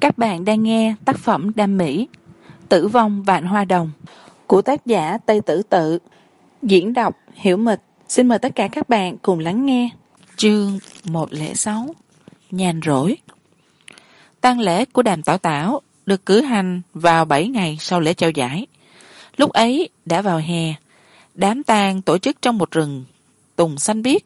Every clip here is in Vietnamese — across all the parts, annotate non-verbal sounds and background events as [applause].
các bạn đang nghe tác phẩm đam mỹ, tử vong vạn hoa đồng, của tác giả tây tử tự. Diễn đọc hiểu mịch. Xin mời tất cả các bạn cùng lắng nghe. Chương một lẻ sáu, nhàn rỗi. Tang lễ của đàm tảo tảo được cử hành vào bảy ngày sau lễ trao giải. Lúc ấy đã vào hè, đám tang tổ chức trong một rừng, tùng xanh biếc,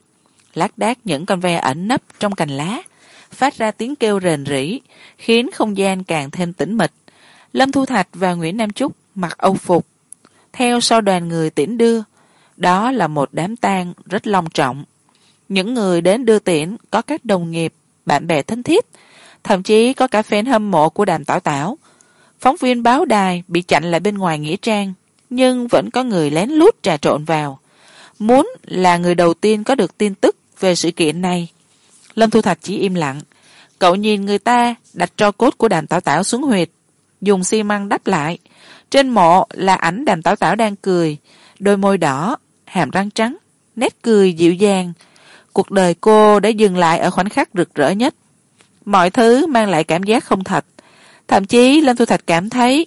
lác đác những con ve ẩn nấp trong cành lá phát ra tiếng kêu rền rĩ, khiến không gian càng thêm tĩnh mịch. Lâm thu thạch và nguyễn nam trúc mặc âu phục. Theo sau đoàn người tiễn đưa, đó là một đám tang rất long trọng. Những người đến đưa tiễn có các đồng nghiệp, bạn bè thân thiết, thậm chí có cả fan hâm mộ của đàm tảo tảo. Phóng viên báo đài bị chặn lại bên ngoài nghĩa trang, nhưng vẫn có người lén lút trà trộn vào. Muốn là người đầu tiên có được tin tức về sự kiện này lâm thu thạch chỉ im lặng. Cậu nhìn người ta đặt tro cốt của đàm tảo tảo xuống huyệt, dùng xi măng đắp lại. Trên mộ là ảnh đàm tảo tảo đang cười, đôi môi đỏ, hàm răng trắng, nét cười dịu dàng. Cuộc đời cô đã dừng lại ở khoảnh khắc rực rỡ nhất. Mọi thứ mang lại cảm giác không thật. Thậm chí lâm thu thạch cảm thấy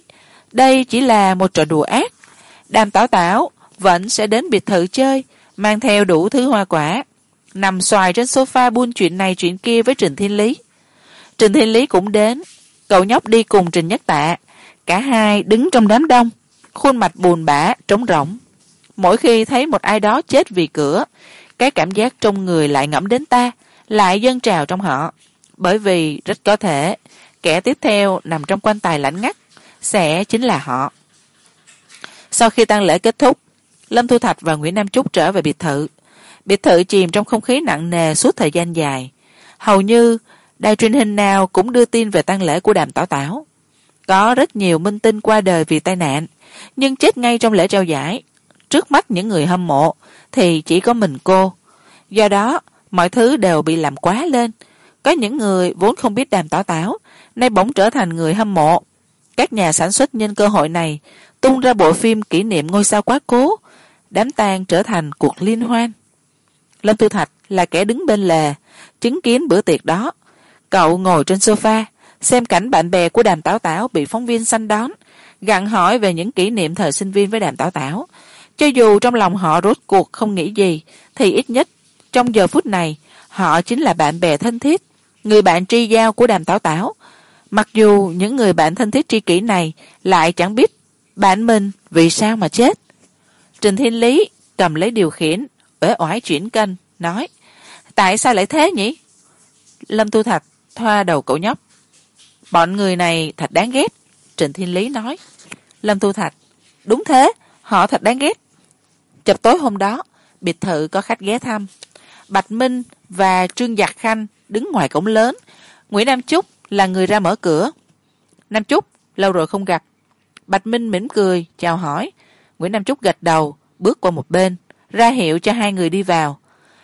đây chỉ là một trò đùa ác. Đàm tảo tảo vẫn sẽ đến biệt thự chơi, mang theo đủ thứ hoa quả nằm xoài trên sofa buôn chuyện này chuyện kia với trình thiên lý. Trình thiên lý cũng đến, cậu nhóc đi cùng trình nhất tạ. Cả hai đứng trong đám đông, khuôn mặt buồn bã, trống rỗng. Mỗi khi thấy một ai đó chết vì cửa, cái cảm giác trong người lại ngẫm đến ta, lại dâng trào trong họ. Bởi vì rất có thể, kẻ tiếp theo nằm trong quan tài lạnh ngắt sẽ chính là họ. Sau khi tang lễ kết thúc, lâm thu thạch và nguyễn nam trúc trở về biệt thự biệt thự chìm trong không khí nặng nề suốt thời gian dài. Hầu như, đài truyền hình nào cũng đưa tin về tang lễ của đàm tảo tảo. Có rất nhiều minh tinh qua đời vì tai nạn, nhưng chết ngay trong lễ trao giải. Trước mắt những người hâm mộ, thì chỉ có mình cô. Do đó, mọi thứ đều bị làm quá lên. Có những người vốn không biết đàm tảo tảo, nay bỗng trở thành người hâm mộ. Các nhà sản xuất nhân cơ hội này tung ra bộ phim kỷ niệm ngôi sao quá cố, đám tang trở thành cuộc liên hoan lâm tư thạch là kẻ đứng bên lề, chứng kiến bữa tiệc đó. Cậu ngồi trên sofa, xem cảnh bạn bè của đàm tảo tảo bị phóng viên sanh đón, gặng hỏi về những kỷ niệm thời sinh viên với đàm tảo tảo. Cho dù trong lòng họ rốt cuộc không nghĩ gì, thì ít nhất trong giờ phút này, họ chính là bạn bè thân thiết, người bạn tri giao của đàm tảo tảo. Mặc dù những người bạn thân thiết tri kỷ này lại chẳng biết bạn mình vì sao mà chết. Trình thiên lý cầm lấy điều khiển uể oải chuyển kênh, nói, tại sao lại thế nhỉ? Lâm tu thạch thoa đầu cậu nhóc, bọn người này thật đáng ghét, trịnh thiên lý nói. Lâm tu thạch, đúng thế, họ thật đáng ghét. Chập tối hôm đó, biệt thự có khách ghé thăm. Bạch minh và trương giặc khanh đứng ngoài cổng lớn. Nguyễn nam trúc là người ra mở cửa. Nam trúc lâu rồi không gặp. Bạch minh mỉm cười, chào hỏi. Nguyễn nam trúc gật đầu, bước qua một bên ra hiệu cho hai người đi vào.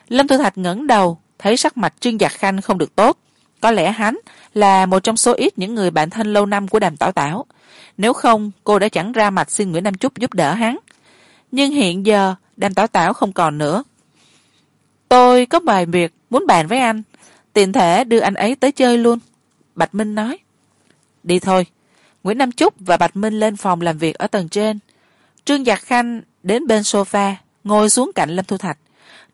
Lâm thu thạch ngẩng đầu, thấy sắc mặt trương giặc khanh không được tốt. Có lẽ hắn là một trong số ít những người bạn thân lâu năm của đàm tảo tảo. Nếu không, cô đã chẳng ra mặt xin nguyễn nam trúc giúp đỡ hắn. Nhưng hiện giờ, đàm tảo tảo không còn nữa. Tôi có vài việc muốn bàn với anh. Tiện thể đưa anh ấy tới chơi luôn. Bạch minh nói. Đi thôi. Nguyễn nam trúc và bạch minh lên phòng làm việc ở tầng trên. Trương giặc khanh đến bên sofa ngồi xuống cạnh lâm thu thạch.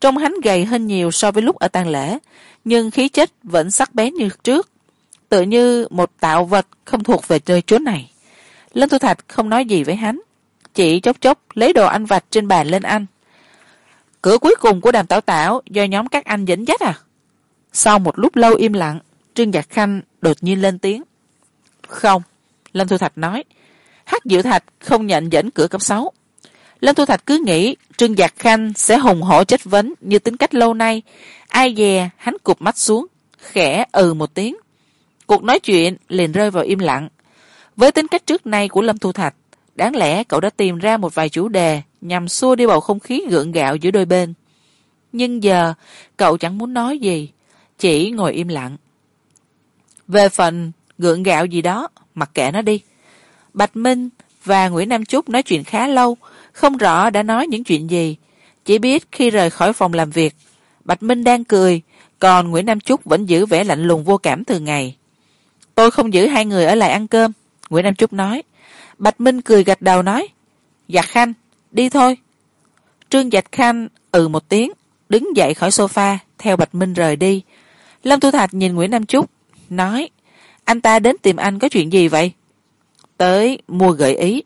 Trông hắn gầy hơn nhiều so với lúc ở tang lễ, nhưng khí chất vẫn sắc bén như trước. Tựa như một tạo vật không thuộc về nơi chốn này. Lâm thu thạch không nói gì với hắn, chỉ chốc chốc lấy đồ ăn vặt trên bàn lên ăn. Cửa cuối cùng của đàm tảo tảo do nhóm các anh dẫn dắt à? Sau một lúc lâu im lặng, trương giặc khanh đột nhiên lên tiếng. Không, lâm thu thạch nói. Hát diệu thạch không nhận dẫn cửa cấp sáu lâm thu thạch cứ nghĩ, trương giặc khanh sẽ hùng hổ chất vấn như tính cách lâu nay. Ai dè hắn cụp mắt xuống, khẽ ừ một tiếng. Cuộc nói chuyện liền rơi vào im lặng. Với tính cách trước nay của lâm thu thạch, đáng lẽ cậu đã tìm ra một vài chủ đề nhằm xua đi bầu không khí gượng gạo giữa đôi bên. Nhưng giờ, cậu chẳng muốn nói gì, chỉ ngồi im lặng. Về phần gượng gạo gì đó, mặc kệ nó đi. Bạch minh và nguyễn nam trúc nói chuyện khá lâu không rõ đã nói những chuyện gì. Chỉ biết khi rời khỏi phòng làm việc, bạch minh đang cười, còn nguyễn nam trúc vẫn giữ vẻ lạnh lùng vô cảm thường ngày. Tôi không giữ hai người ở lại ăn cơm, nguyễn nam trúc nói. Bạch minh cười gật đầu nói. Giặc khanh, đi thôi. Trương giạch khanh ừ một tiếng, đứng dậy khỏi sofa, theo bạch minh rời đi. Lâm thu thạch nhìn nguyễn nam trúc nói. Anh ta đến tìm anh có chuyện gì vậy? Tới mua gợi ý,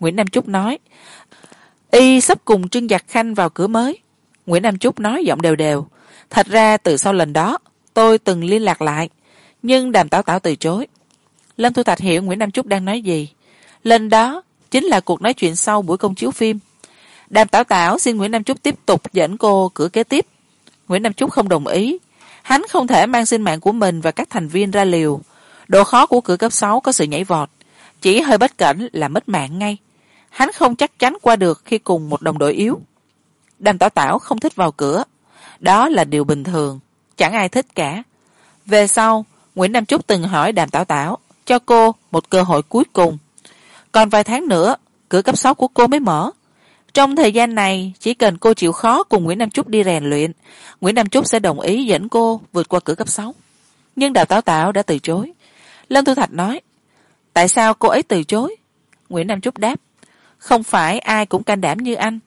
nguyễn nam trúc nói y sắp cùng trương giặc khanh vào cửa mới. Nguyễn nam trúc nói giọng đều đều. Thật ra từ sau lần đó, tôi từng liên lạc lại, nhưng đàm tảo tảo từ chối. Lâm thu thạch hiểu nguyễn nam trúc đang nói gì. Lần đó chính là cuộc nói chuyện sau buổi công chiếu phim. Đàm tảo tảo xin nguyễn nam trúc tiếp tục dẫn cô cửa kế tiếp. Nguyễn nam trúc không đồng ý. Hắn không thể mang sinh mạng của mình và các thành viên ra liều. Độ khó của cửa cấp sáu có sự nhảy vọt. Chỉ hơi bất cẩn là mất mạng ngay hắn không chắc chắn qua được khi cùng một đồng đội yếu. Đàm tảo tảo không thích vào cửa. Đó là điều bình thường. Chẳng ai thích cả. Về sau, nguyễn nam trúc từng hỏi đàm tảo tảo cho cô một cơ hội cuối cùng. Còn vài tháng nữa, cửa cấp sáu của cô mới mở. Trong thời gian này, chỉ cần cô chịu khó cùng nguyễn nam trúc đi rèn luyện, nguyễn nam trúc sẽ đồng ý dẫn cô vượt qua cửa cấp sáu. Nhưng đào tảo tảo đã từ chối. Lâm thu thạch nói, tại sao cô ấy từ chối? Nguyễn nam trúc đáp không phải ai cũng can đảm như anh.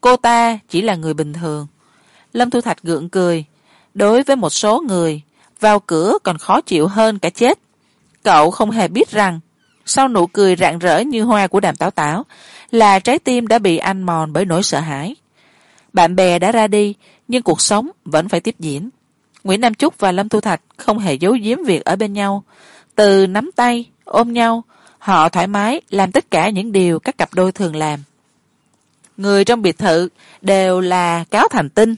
Cô ta chỉ là người bình thường. Lâm thu thạch gượng cười. Đối với một số người, vào cửa còn khó chịu hơn cả chết. Cậu không hề biết rằng, sau nụ cười rạng rỡ như hoa của đàm tảo tảo là trái tim đã bị ăn mòn bởi nỗi sợ hãi. Bạn bè đã ra đi, nhưng cuộc sống vẫn phải tiếp diễn. Nguyễn nam trúc và lâm thu thạch không hề giấu giếm việc ở bên nhau. Từ nắm tay, ôm nhau họ thoải mái, làm tất cả những điều các cặp đôi thường làm. Người trong biệt thự đều là cáo thành tinh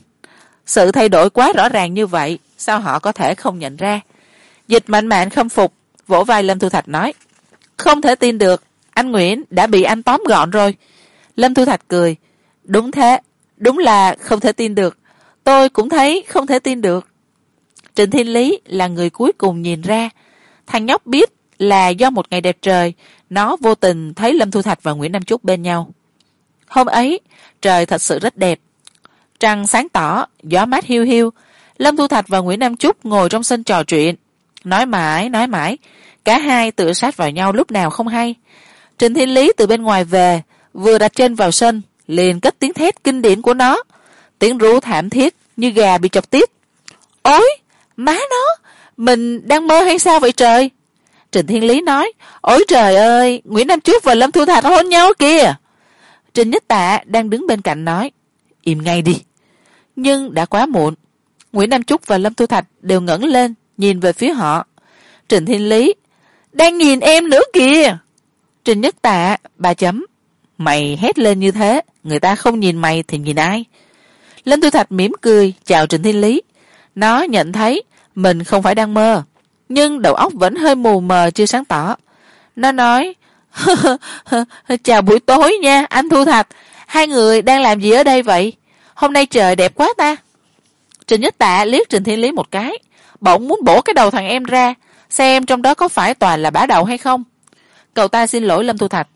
sự thay đổi quá rõ ràng như vậy, sao họ có thể không nhận ra? Dịch mạnh mạn khâm phục, vỗ vai lâm thu thạch nói, không thể tin được, anh nguyễn đã bị anh tóm gọn rồi. Lâm thu thạch cười, đúng thế, đúng là không thể tin được. Tôi cũng thấy không thể tin được. Trịnh thiên lý là người cuối cùng nhìn ra. Thằng nhóc biết là do một ngày đẹp trời, nó vô tình thấy lâm thu thạch và nguyễn nam trúc bên nhau. Hôm ấy, trời thật sự rất đẹp. Trăng sáng tỏ, gió mát hiu hiu, lâm thu thạch và nguyễn nam trúc ngồi trong sân trò chuyện, nói mãi nói mãi, cả hai tựa sát vào nhau lúc nào không hay. Trình thiên lý từ bên ngoài về, vừa đặt chân vào sân, liền cất tiếng thét kinh điển của nó, tiếng rú thảm thiết như gà bị chọc tiết. Ối má nó, mình đang mơ hay sao vậy trời? Trịnh thiên lý nói, ôi trời ơi, nguyễn nam trúc và lâm thu thạch hôn nhau kìa. Trịnh nhất tạ đang đứng bên cạnh nói, im ngay đi. Nhưng đã quá muộn, nguyễn nam trúc và lâm thu thạch đều ngẩng lên nhìn về phía họ. Trịnh thiên lý, đang nhìn em nữa kìa. Trịnh nhất tạ, bà chấm, mày hét lên như thế, người ta không nhìn mày thì nhìn ai? Lâm thu thạch mỉm cười chào trịnh thiên lý, nó nhận thấy mình không phải đang mơ nhưng đầu óc vẫn hơi mù mờ, chưa sáng tỏ. Nó nói, [laughs] chào buổi tối nha, anh thu thạch. Hai người đang làm gì ở đây vậy? Hôm nay trời đẹp quá ta. Trình nhất tạ liếc trình thiên lý một cái. Bỗng muốn bổ cái đầu thằng em ra, xem trong đó có phải toàn là bá đầu hay không? Cậu ta xin lỗi, lâm thu thạch.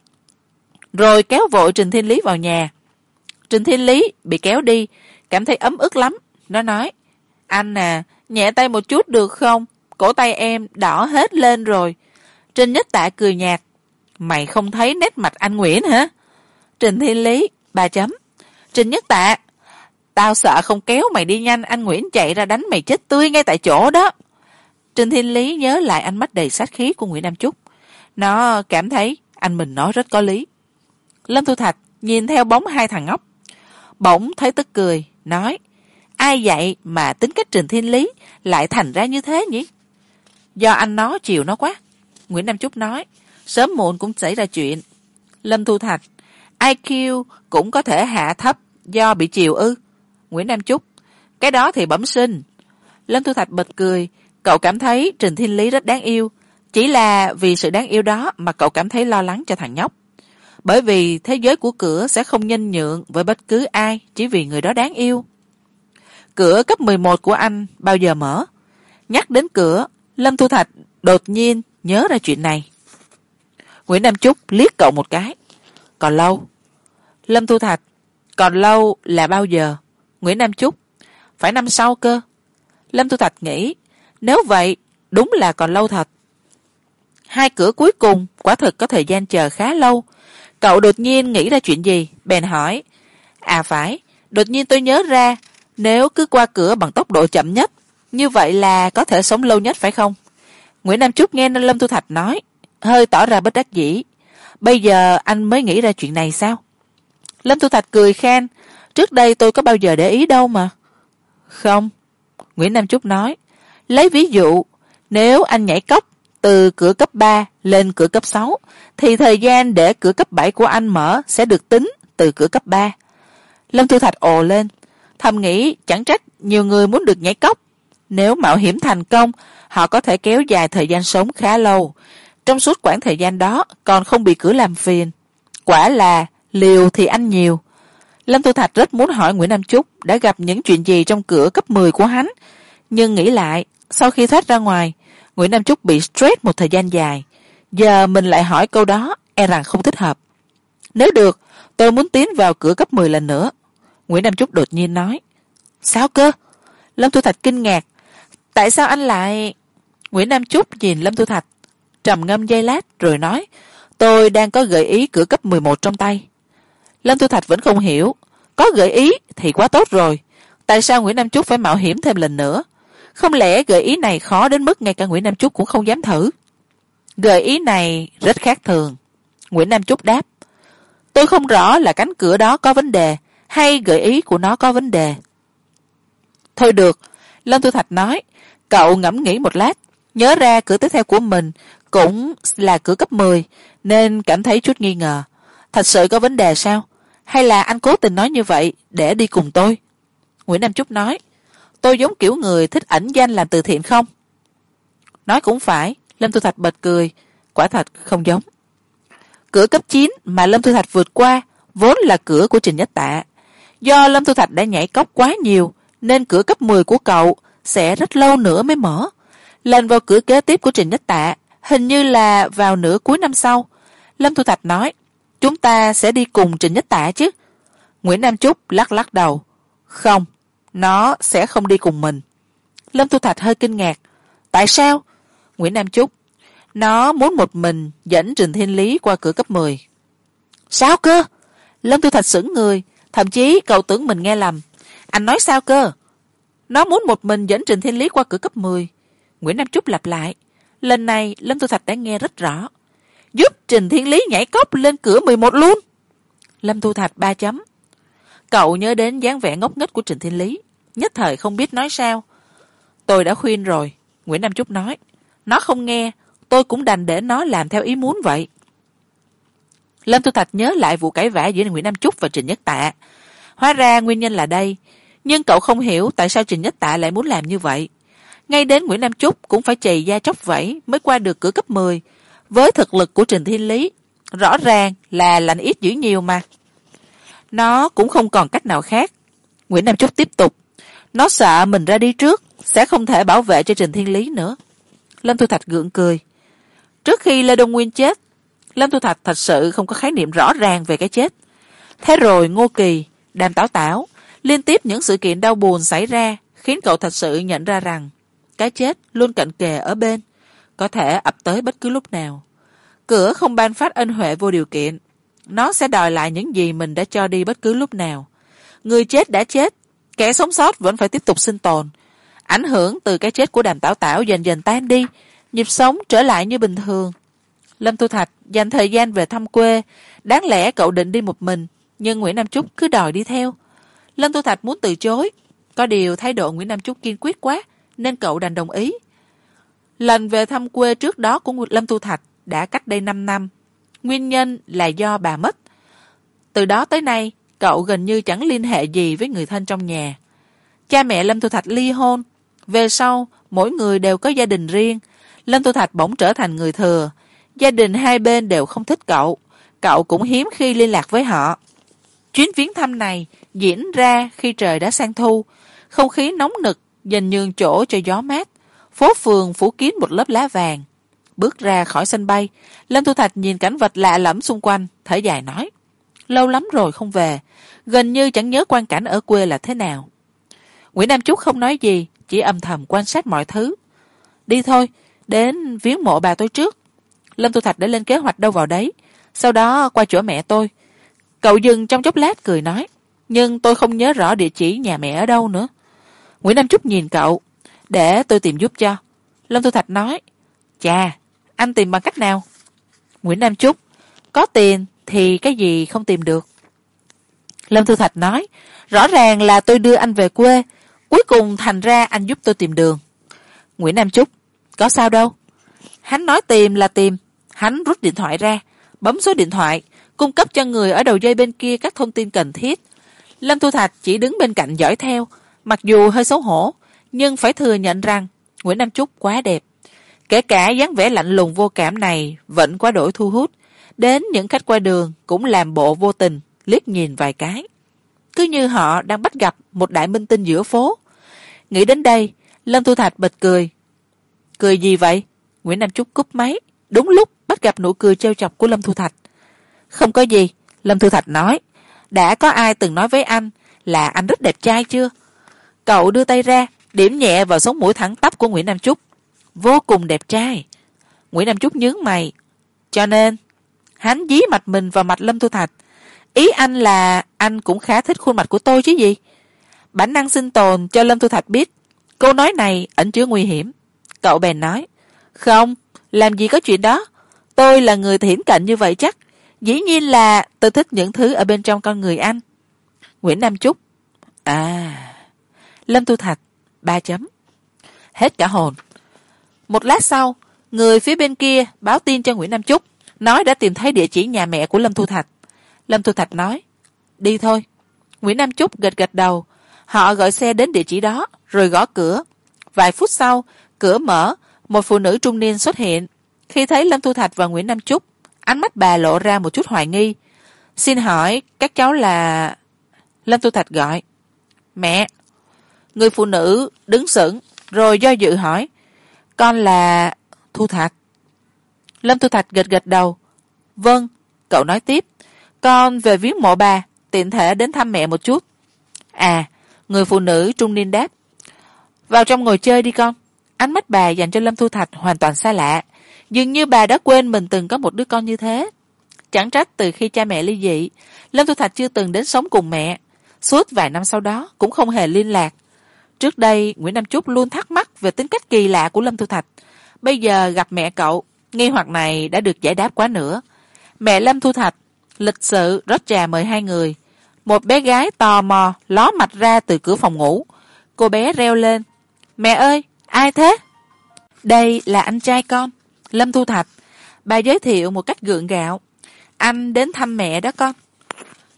Rồi kéo vội trình thiên lý vào nhà. Trình thiên lý bị kéo đi, cảm thấy ấm ức lắm. Nó nói, anh à nhẹ tay một chút được không? Cổ tay em đỏ hết lên rồi. Trinh nhất tạ cười nhạt, mày không thấy nét mặt anh nguyễn hả? Trình thiên lý, ba chấm. Trình nhất tạ, tao sợ không kéo mày đi nhanh, anh nguyễn chạy ra đánh mày chết tươi ngay tại chỗ đó. Trình thiên lý nhớ lại ánh mắt đầy sát khí của nguyễn nam trúc nó cảm thấy anh mình nói rất có lý. Lâm thu thạch nhìn theo bóng hai thằng ngốc. Bỗng thấy tức cười, nói, ai vậy mà tính cách trình thiên lý lại thành ra như thế nhỉ? Do anh nó chiều nó quá. Nguyễn nam trúc nói, sớm muộn cũng xảy ra chuyện. Lâm thu thạch iq cũng có thể hạ thấp do bị chiều ư. Nguyễn nam trúc cái đó thì bẩm sinh. Lâm thu thạch bật cười, cậu cảm thấy trình thiên lý rất đáng yêu. Chỉ là vì sự đáng yêu đó mà cậu cảm thấy lo lắng cho thằng nhóc. Bởi vì thế giới của cửa sẽ không nhân nhượng với bất cứ ai chỉ vì người đó đáng yêu. Cửa cấp mười một của anh bao giờ mở? Nhắc đến cửa lâm thu thạch đột nhiên nhớ ra chuyện này. Nguyễn nam trúc liếc cậu một cái. Còn lâu? Lâm thu thạch, còn lâu là bao giờ? Nguyễn nam trúc phải năm sau cơ. Lâm thu thạch nghĩ, nếu vậy, đúng là còn lâu thật. Hai cửa cuối cùng quả thực có thời gian chờ khá lâu. Cậu đột nhiên nghĩ ra chuyện gì? Bèn hỏi. À phải, đột nhiên tôi nhớ ra, nếu cứ qua cửa bằng tốc độ chậm nhất như vậy là có thể sống lâu nhất phải không? Nguyễn nam trúc nghe lâm thu thạch nói, hơi tỏ ra bất đắc dĩ. Bây giờ anh mới nghĩ ra chuyện này sao? Lâm thu thạch cười khen, trước đây tôi có bao giờ để ý đâu mà. Không, nguyễn nam trúc nói, lấy ví dụ, nếu anh nhảy cốc từ cửa cấp ba lên cửa cấp sáu, thì thời gian để cửa cấp bảy của anh mở sẽ được tính từ cửa cấp ba. Lâm thu thạch ồ lên, thầm nghĩ chẳng trách nhiều người muốn được nhảy cốc nếu mạo hiểm thành công, họ có thể kéo dài thời gian sống khá lâu. Trong suốt quãng thời gian đó, còn không bị cửa làm phiền. Quả là, liều thì anh nhiều. Lâm tu thạch rất muốn hỏi nguyễn nam trúc đã gặp những chuyện gì trong cửa cấp mười của hắn. Nhưng nghĩ lại, sau khi thoát ra ngoài, nguyễn nam trúc bị stress một thời gian dài. Giờ mình lại hỏi câu đó e rằng không thích hợp. Nếu được, tôi muốn tiến vào cửa cấp mười lần nữa. Nguyễn nam trúc đột nhiên nói, sao cơ? Lâm tu thạch kinh ngạc tại sao anh lại nguyễn nam trúc nhìn lâm thu thạch, trầm ngâm giây lát rồi nói, tôi đang có gợi ý cửa cấp mười một trong tay. Lâm thu thạch vẫn không hiểu, có gợi ý thì quá tốt rồi, tại sao nguyễn nam trúc phải mạo hiểm thêm lần nữa? Không lẽ gợi ý này khó đến mức ngay cả nguyễn nam trúc cũng không dám thử? Gợi ý này rất khác thường. Nguyễn nam trúc đáp, tôi không rõ là cánh cửa đó có vấn đề hay gợi ý của nó có vấn đề. Thôi được, lâm thu thạch nói cậu ngẫm nghĩ một lát, nhớ ra cửa tiếp theo của mình cũng là cửa cấp mười, nên cảm thấy chút nghi ngờ. Thật sự có vấn đề sao? Hay là anh cố tình nói như vậy để đi cùng tôi? Nguyễn nam trúc nói, tôi giống kiểu người thích ẩn danh làm từ thiện không? Nói cũng phải, lâm thu thạch bật cười, quả thật không giống. Cửa cấp chín mà lâm thu thạch vượt qua vốn là cửa của trình nhất tạ. Do lâm thu thạch đã nhảy cốc quá nhiều, nên cửa cấp mười của cậu sẽ rất lâu nữa mới mở. Lần vào cửa kế tiếp của trình nhất tạ, hình như là vào nửa cuối năm sau. Lâm thu thạch nói, chúng ta sẽ đi cùng trình nhất tạ chứ. Nguyễn nam trúc lắc lắc đầu, không, nó sẽ không đi cùng mình. Lâm thu thạch hơi kinh ngạc, tại sao? Nguyễn nam trúc nó muốn một mình dẫn trình thiên lý qua cửa cấp mười. Sao cơ? Lâm thu thạch sững người, thậm chí cậu tưởng mình nghe lầm. Anh nói sao cơ? Nó muốn một mình dẫn trình thiên lý qua cửa cấp mười. Nguyễn nam trúc lặp lại, lần này, lâm thu thạch đã nghe rất rõ. Giúp trình thiên lý nhảy cốc lên cửa mười một luôn. Lâm thu thạch ba chấm. Cậu nhớ đến dáng vẻ ngốc nghếch của trình thiên lý, nhất thời không biết nói sao. Tôi đã khuyên rồi, nguyễn nam trúc nói. Nó không nghe, tôi cũng đành để nó làm theo ý muốn vậy. Lâm thu thạch nhớ lại vụ cãi vã giữa nguyễn nam trúc và trịnh nhất tạ. Hóa ra nguyên nhân là đây nhưng cậu không hiểu tại sao trình nhất tạ lại muốn làm như vậy. Ngay đến nguyễn nam trúc cũng phải chầy da chóc vẫy mới qua được cửa cấp mười. Với thực lực của trình thiên lý, rõ ràng là lành ít dữ nhiều mà. Nó cũng không còn cách nào khác. Nguyễn nam trúc tiếp tục. Nó sợ mình ra đi trước sẽ không thể bảo vệ cho trình thiên lý nữa. Lâm thu thạch gượng cười. Trước khi lê đông nguyên chết, lâm thu thạch thật sự không có khái niệm rõ ràng về cái chết. Thế rồi ngô kỳ, đàm tảo tảo liên tiếp những sự kiện đau buồn xảy ra, khiến cậu thật sự nhận ra rằng, cái chết luôn cận kề ở bên, có thể ập tới bất cứ lúc nào. Cửa không ban phát ân huệ vô điều kiện, nó sẽ đòi lại những gì mình đã cho đi bất cứ lúc nào. Người chết đã chết, kẻ sống sót vẫn phải tiếp tục sinh tồn. Ảnh hưởng từ cái chết của đàm tảo tảo dần dần tan đi, nhịp sống trở lại như bình thường. Lâm thu thạch dành thời gian về thăm quê, đáng lẽ cậu định đi một mình, nhưng nguyễn nam trúc cứ đòi đi theo lâm tu thạch muốn từ chối. Có điều thái độ nguyễn nam trúc kiên quyết quá, nên cậu đành đồng ý. Lần về thăm quê trước đó của lâm tu thạch đã cách đây năm năm. Nguyên nhân là do bà mất. Từ đó tới nay, cậu gần như chẳng liên hệ gì với người thân trong nhà. Cha mẹ lâm tu thạch ly hôn. Về sau, mỗi người đều có gia đình riêng. Lâm tu thạch bỗng trở thành người thừa. Gia đình hai bên đều không thích cậu. Cậu cũng hiếm khi liên lạc với họ. Chuyến viếng thăm này diễn ra khi trời đã sang thu. Không khí nóng nực dành nhường chỗ cho gió mát. Phố phường phủ kín một lớp lá vàng. Bước ra khỏi sân bay, lâm thu thạch nhìn cảnh vật lạ lẫm xung quanh, thở dài nói, lâu lắm rồi không về. Gần như chẳng nhớ quan cảnh ở quê là thế nào. Nguyễn nam trúc không nói gì, chỉ âm thầm quan sát mọi thứ. Đi thôi, đến viếng mộ bà tôi trước. Lâm thu thạch đã lên kế hoạch đâu vào đấy. Sau đó qua chỗ mẹ tôi. Cậu dừng trong chốc lát cười nói nhưng tôi không nhớ rõ địa chỉ nhà mẹ ở đâu nữa. Nguyễn nam trúc nhìn cậu. Để tôi tìm giúp cho. Lâm thu thạch nói. Chà, anh tìm bằng cách nào? Nguyễn nam trúc. Có tiền thì cái gì không tìm được? Lâm thu thạch nói. Rõ ràng là tôi đưa anh về quê. Cuối cùng thành ra anh giúp tôi tìm đường. Nguyễn nam trúc. Có sao đâu. Hắn nói tìm là tìm. Hắn rút điện thoại ra. Bấm số điện thoại. Cung cấp cho người ở đầu dây bên kia các thông tin cần thiết lâm thu thạch chỉ đứng bên cạnh dõi theo, mặc dù hơi xấu hổ, nhưng phải thừa nhận rằng nguyễn nam trúc quá đẹp. Kể cả dáng vẻ lạnh lùng vô cảm này vẫn quá đổi thu hút, đến những khách qua đường cũng làm bộ vô tình, liếc nhìn vài cái. Cứ như họ đang bắt gặp một đại minh tinh giữa phố. Nghĩ đến đây, lâm thu thạch bật cười. Cười gì vậy? Nguyễn nam trúc cúp máy. Đúng lúc bắt gặp nụ cười trêu chọc của lâm thu thạch. Không có gì, lâm thu thạch nói đã có ai từng nói với anh là anh rất đẹp trai chưa? Cậu đưa tay ra, điểm nhẹ vào sống mũi thẳng tắp của nguyễn nam trúc vô cùng đẹp trai. Nguyễn nam trúc nhướng mày. Cho nên, hắn dí mặt mình vào mặt lâm thu thạch. Ý anh là anh cũng khá thích khuôn mặt của tôi chứ gì? Bản năng sinh tồn cho lâm thu thạch biết, câu nói này ẩn chứa nguy hiểm. Cậu bèn nói, không, làm gì có chuyện đó? Tôi là người thiển cận như vậy chắc dĩ nhiên là tôi thích những thứ ở bên trong con người anh. Nguyễn nam trúc à lâm thu thạch, ba chấm. Hết cả hồn. Một lát sau, người phía bên kia báo tin cho nguyễn nam trúc nói đã tìm thấy địa chỉ nhà mẹ của lâm thu thạch. Lâm thu thạch nói, đi thôi. Nguyễn nam trúc gật gật đầu. Họ gọi xe đến địa chỉ đó, rồi gõ cửa. Vài phút sau, cửa mở, một phụ nữ trung niên xuất hiện. Khi thấy lâm thu thạch và nguyễn nam trúc ánh mắt bà lộ ra một chút hoài nghi. Xin hỏi, các cháu là lâm thu thạch gọi. Mẹ, người phụ nữ đứng sững, rồi do dự hỏi, con là thu thạch. Lâm thu thạch gật gật đầu. Vâng cậu nói tiếp. Con về viếng mộ bà, tiện thể đến thăm mẹ một chút. À người phụ nữ trung niên đáp. Vào trong ngồi chơi đi con. Ánh mắt bà dành cho lâm thu thạch hoàn toàn xa lạ dường như bà đã quên mình từng có một đứa con như thế. Chẳng trách từ khi cha mẹ ly dị, lâm thu thạch chưa từng đến sống cùng mẹ. Suốt vài năm sau đó, cũng không hề liên lạc. Trước đây, nguyễn nam trúc luôn thắc mắc về tính cách kỳ lạ của lâm thu thạch. Bây giờ gặp mẹ cậu, nghi hoặc này đã được giải đáp quá nữa. Mẹ lâm thu thạch, lịch sự, rót trà mời hai người. Một bé gái tò mò, ló mặt ra từ cửa phòng ngủ. Cô bé reo lên, mẹ ơi, ai thế? Đây là anh trai con lâm thu thạch bà giới thiệu một cách gượng gạo. Anh đến thăm mẹ đó con.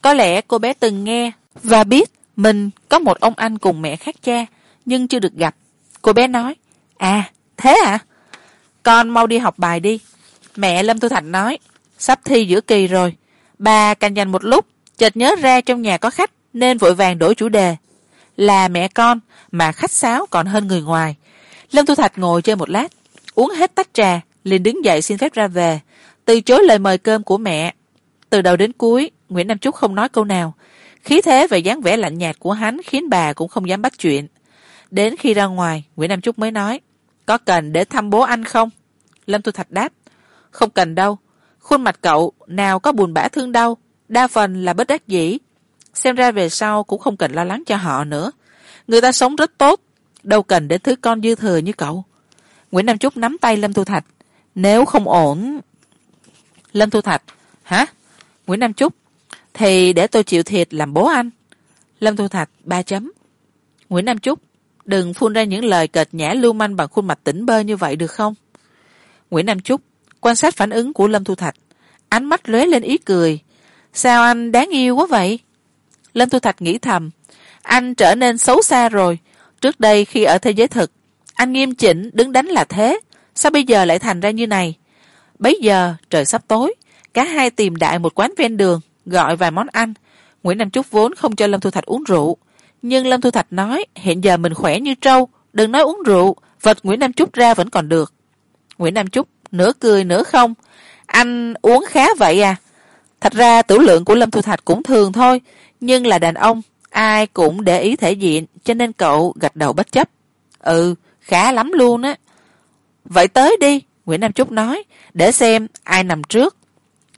Có lẽ cô bé từng nghe và biết mình có một ông anh cùng mẹ khác cha, nhưng chưa được gặp. Cô bé nói à thế à? Con mau đi học bài đi. Mẹ lâm thu thạch nói, sắp thi giữa kỳ rồi. Bà càng dành một lúc, chợt nhớ ra trong nhà có khách nên vội vàng đổi chủ đề. Là mẹ con, mà khách sáo còn hơn người ngoài. Lâm thu thạch ngồi chơi một lát, uống hết tách trà liền đứng dậy xin phép ra về. Từ chối lời mời cơm của mẹ. Từ đầu đến cuối, nguyễn nam trúc không nói câu nào. Khí thế và dáng vẻ lạnh nhạt của hắn khiến bà cũng không dám bắt chuyện. Đến khi ra ngoài, nguyễn nam trúc mới nói, có cần để thăm bố anh không? Lâm thu thạch đáp, không cần đâu. Khuôn mặt cậu nào có buồn bã thương đau, đa phần là bất đắc dĩ. Xem ra về sau cũng không cần lo lắng cho họ nữa. Người ta sống rất tốt, đâu cần đến thứ con dư thừa như cậu. Nguyễn nam trúc nắm tay lâm thu thạch nếu không ổn, lâm thu thạch, hả? Nguyễn nam trúc thì để tôi chịu thiệt làm bố anh. Lâm thu thạch ba chấm. Nguyễn nam trúc đừng phun ra những lời cợt nhã lưu manh bằng khuôn mặt tỉnh bơ như vậy được không? Nguyễn nam trúc quan sát phản ứng của lâm thu thạch, ánh mắt lóe lên ý cười. Sao anh đáng yêu quá vậy? Lâm thu thạch nghĩ thầm, anh trở nên xấu xa rồi. Trước đây khi ở thế giới thực, anh nghiêm chỉnh đứng đánh là thế sao bây giờ lại thành ra như này? Bấy giờ, trời sắp tối, cả hai tìm đại một quán ven đường, gọi vài món ăn. Nguyễn nam trúc vốn không cho lâm thu thạch uống rượu, nhưng lâm thu thạch nói, hiện giờ mình khỏe như trâu, đừng nói uống rượu, vật nguyễn nam trúc ra vẫn còn được. Nguyễn nam trúc nửa cười nửa không, anh uống khá vậy à? Thật ra tử lượng của lâm thu thạch cũng thường thôi, nhưng là đàn ông, ai cũng để ý thể diện, cho nên cậu gật đầu bất chấp. Ừ khá lắm luôn á vậy tới đi, nguyễn nam trúc nói, để xem ai nằm trước.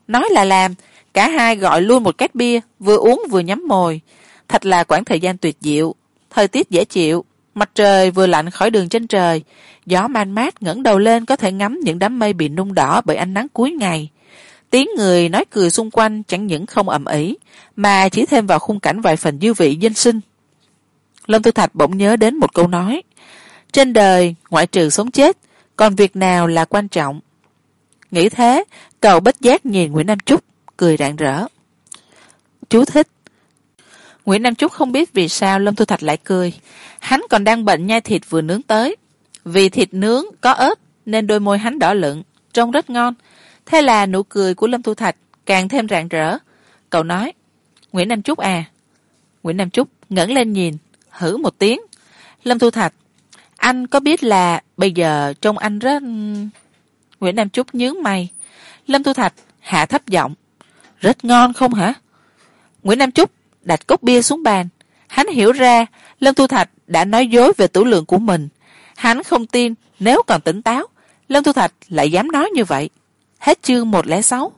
Nói là làm, cả hai gọi luôn một két bia, vừa uống vừa nhắm mồi. Thật là quãng thời gian tuyệt diệu, thời tiết dễ chịu, mặt trời vừa lạnh khỏi đường trên trời. Gió man mát ngẩng đầu lên có thể ngắm những đám mây bị nung đỏ bởi ánh nắng cuối ngày. Tiếng người nói cười xung quanh chẳng những không ầm ĩ, mà chỉ thêm vào khung cảnh vài phần dư vị dân sinh. Lâm tư thạch bỗng nhớ đến một câu nói, trên đời, ngoại trừ sống chết còn việc nào là quan trọng? Nghĩ thế, cậu bất giác nhìn nguyễn nam trúc, cười rạng rỡ. Chú thích. Nguyễn nam trúc không biết vì sao lâm thu thạch lại cười. Hắn còn đang bệnh nhai thịt vừa nướng tới. Vì thịt nướng có ớt, nên đôi môi hắn đỏ lựng, trông rất ngon. Thế là nụ cười của lâm thu thạch càng thêm rạng rỡ. Cậu nói, nguyễn nam trúc à. Nguyễn nam trúc ngẩng lên nhìn, hử một tiếng. Lâm thu thạch anh có biết là bây giờ trông anh rất ừ, nguyễn nam trúc nhướng mày. Lâm thu thạch hạ thấp giọng. Rất ngon không hả? Nguyễn nam trúc đặt cốc bia xuống bàn. Hắn hiểu ra lâm thu thạch đã nói dối về tủ lượng của mình. Hắn không tin nếu còn tỉnh táo, lâm thu thạch lại dám nói như vậy. Hết chương một lẻ sáu.